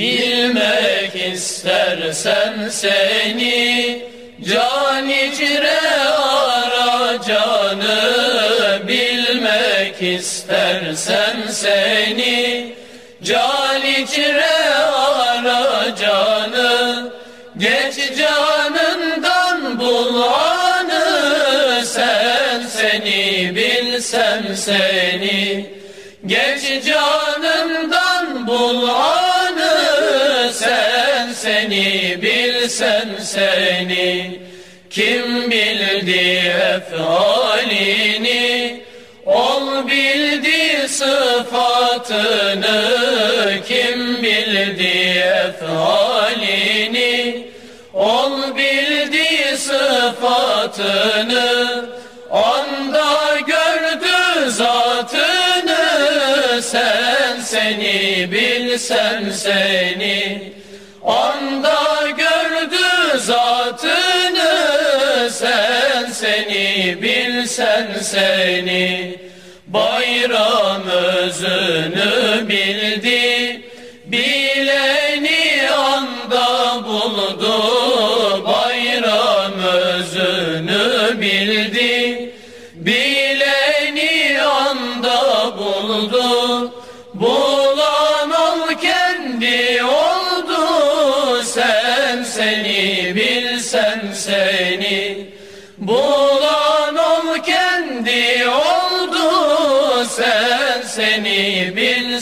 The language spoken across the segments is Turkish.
Bilmek istersen seni can içre ara canı. Bilmek istersen seni can içre ara canı. Geç canından bul anı sen seni bilsem seni. Geç canından bul anı seni bilsen seni. Kim bildi efalini Ol bildi sıfatını. Kim bildi efalini Ol bildi sıfatını. Anda gördü zatını. Sen seni bilsen seni Anda gördü zatını Sen seni bilsen seni. Bayram özünü bildi Bileni anda buldu. Bayram özünü bildi Bileni anda buldu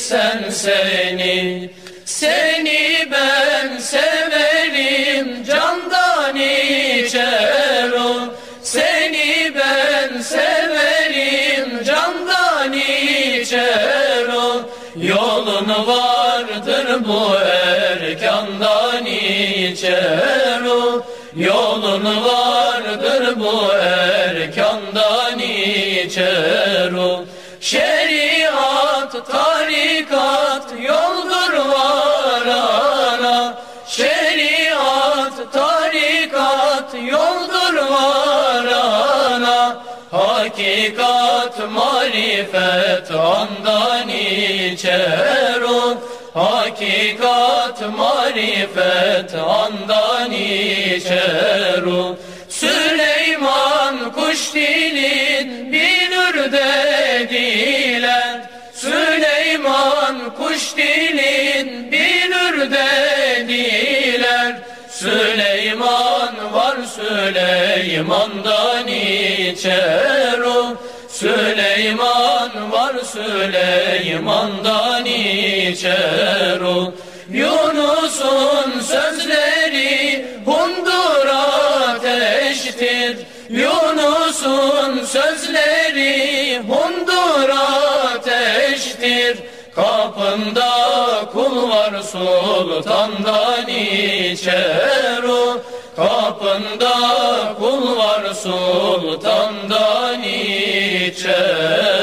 bilsen seni. Seni ben severim candan içer o. Seni ben severim candan içer o. Yolun vardır bu erkandan içer o. Yolun vardır bu erkandan içer o. Şeriat, tarikat yoldur varana Şeriat, tarikat yoldur varana Hakikat, marifet andan içer o. Hakikat, marifet andan içer o. Süleyman kuş dilin bilir dediler Süleyman kuş dilin bilir dediler Süleyman var Süleyman'dan içer o? Süleyman var Süleyman'dan içer o? Yunus'un sözleri hundur ateştir. Yunus'un sözleri hundur ateştir Kapında kul var sultandan içer o? Kapında kul var sultandan içer